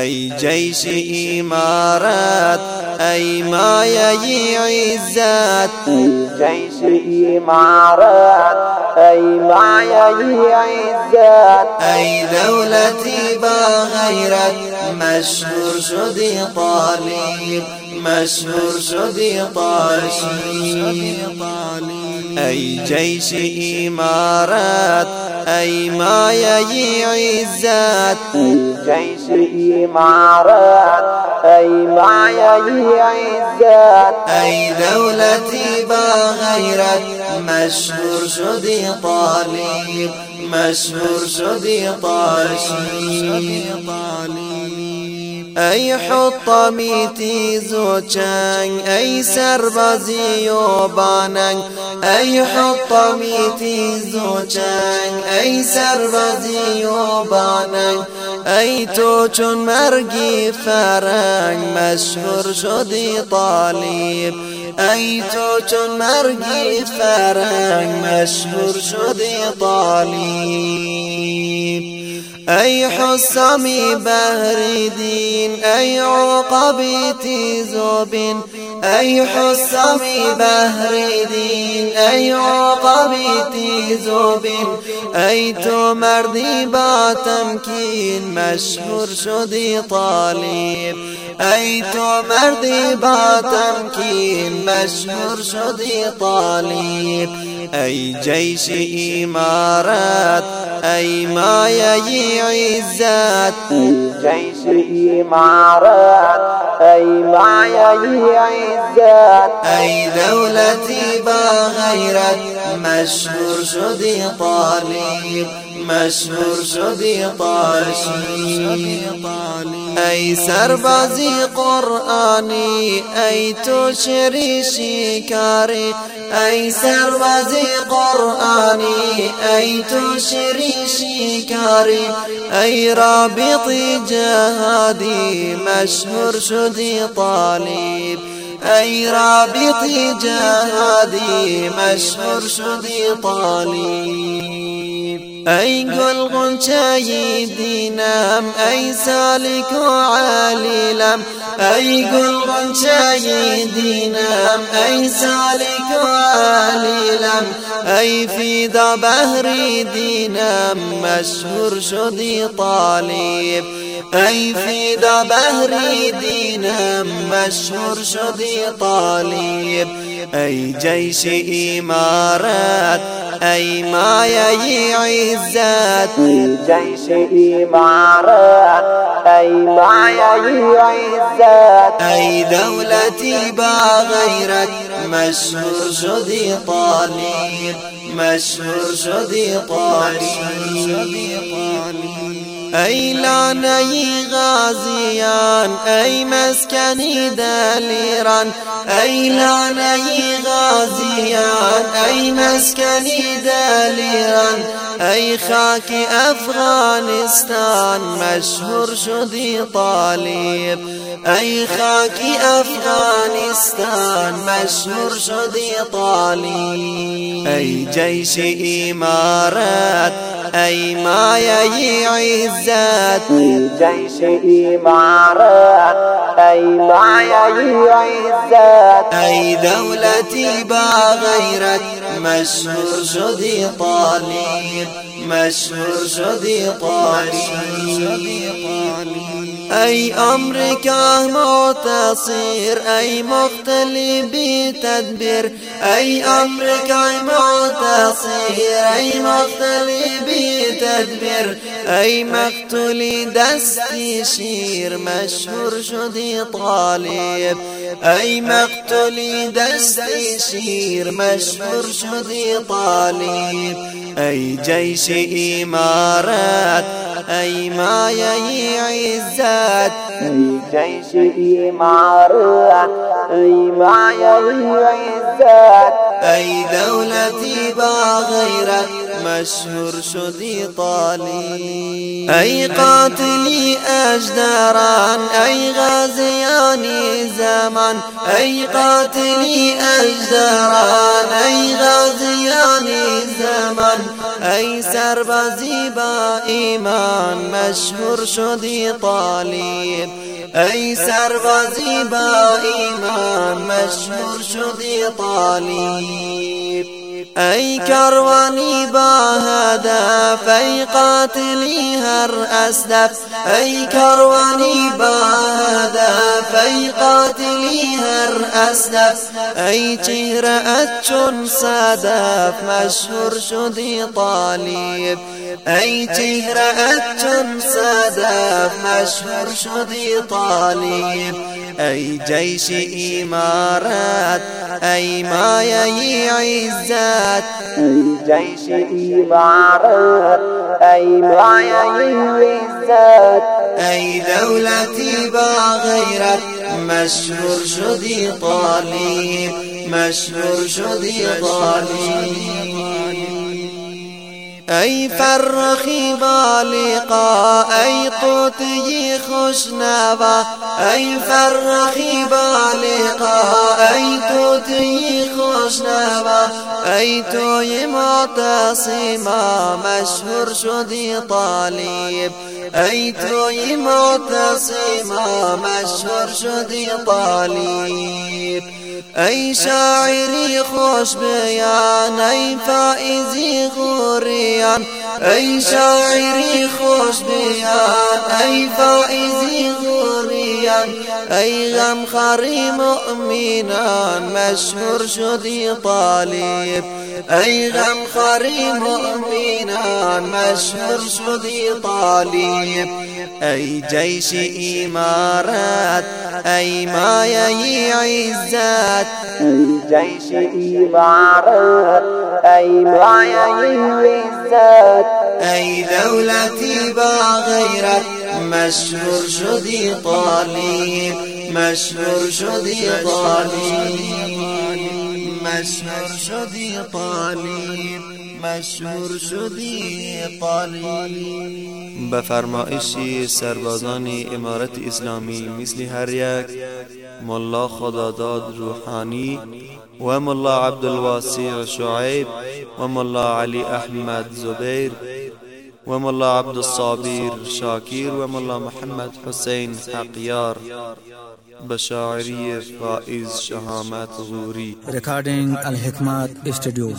أي جيش إمارات أي ما يجي عزات أي جيش إمارات أي ما يجي عزات أي دولتي بغيرت مشهور شدي طالب مشهور شدي طالب. أي جيش إمارات أي ما يجي عزات. أي جيش إمارات أي ما يجي عزات. أي دولتي بغيرت مشهور شدي طالب مشهور شدي طالب. ای حطمیتی زوچنگ ای سربازی و باننگ. ای حطمیتی زوچنگ ای سربازی و باننگ. تو چون مرگی فرنگ مشهور شدی طالب. ای تو چون مرگی فرنگ مشهور شدی طالب. أي حسامي بهر دين أي عقبتي زوب أي حسامي بهر دين أي عقبتي زوب أي تو باتمكين مشهور شدي طالب. أي تو باتمكين مشهور شدي طالب. أي جيش إمارات أي ما يجي عزات أي جيش إمارات أي ما يجي عزات أي دولتي بغيرت مشهور شدي طالب مشهور شدي طالب. أي سربازي قرآني أي تشري شكاري أي سربازي قرآني أي تشري شكاري أي رابط جهادي مشهور شدي طالب. أي رابط جهادي مشهور شدي طالب. أي قل شاي دينام أي سالك وعالي لم أي قل شاي دينام أي سالك وعالي لم أي في ذا بهري دينام مشهور شدي طالب. أي في ذا بهري دينام مشهور شدي طالب. أي جيش إمارات أي ما يجي عزات أي جيش إمارات أي ما يجي عزات أي دولتي بغيرك مشهور شدي طالب مشهور شدي طالب. أي لاني غازيان أي مسكني دليران أي لاني غازيان. أي مسكني دليران أي خاك أفغانستان مشهور شدي طالب. أي خاك أفغانستان مشهور شدي طالب. أي جيش إمارات أي ما يجي عزات أي جيش إمارات أي يجي عزات أي دولتي بغيرك مشهور شدي طالب مشهور شدي طالب. أي أمريكا معتصير أي مختلي بتدبير أي أمريكا معتصير أي مختلي بتدبير أي مقتولي دستي شير مشهور شدي طالب. أي مقتولي دستي شير مشهور شدي طالب. أي جيش إمارات أي ما يجي عزات. أي جيش إمارات أي ما أي دولتي بغيرك مشهور شدي طالي. أي قاتلي أجدران أي غازياني زمان. ای قاتلی أجدران ای غازیان زمان. ای سربازی با ایمان مشهور شدی طالب. ای سربازی با ایمان مشهور شدی طالب. ای کروانی با هدف ای قاتلی هر اسدف. ای کروانی با هدف ای قاتلی هر اسدف ای چهره چون صدف مشهور شدی طالب. ای چهره چون صدف مشهور شدی طالب. ای جیش امارت ای مایه عزت أي جيش إمارات أي معي عزات أي دولتي بغيرك مشهور شدي طالب مشهور شدي طالب ای فرخی بالقا ای طوطی خوشنوا ای فرخی بالقا ای طوطی خوشنوا ای توی معتصما مشهور شدی طالب. ای توی معتصما مشهور شدی طالب. ای شاعری خوش بیان ای فائزی غوریان ای شاعری خوش بیان ای فائزی غوریان ای غمخری مؤمنان مشهور شدی طالب. ای غمخری مؤمنان مشهور شدی طالب؟ ای جیش إمارات ای مایه عزت أي جيش إمارات أي معي عزات أي دولتي بغيرك مشهور شدي طالب مشهور شدي طالب. مشهور شدي طالب مشهور شدی طالب به فرمایش سربازان امارت اسلامی مثل هر یک ملا خداداد روحانی و ملا عبدالواسع شعیب و ملا علی احمد زبیر. و ملا عبد الصابر شاکیر و ملا محمد حسین حقیار بشاعری فائز شهامت غوری recording الحكمات استوديو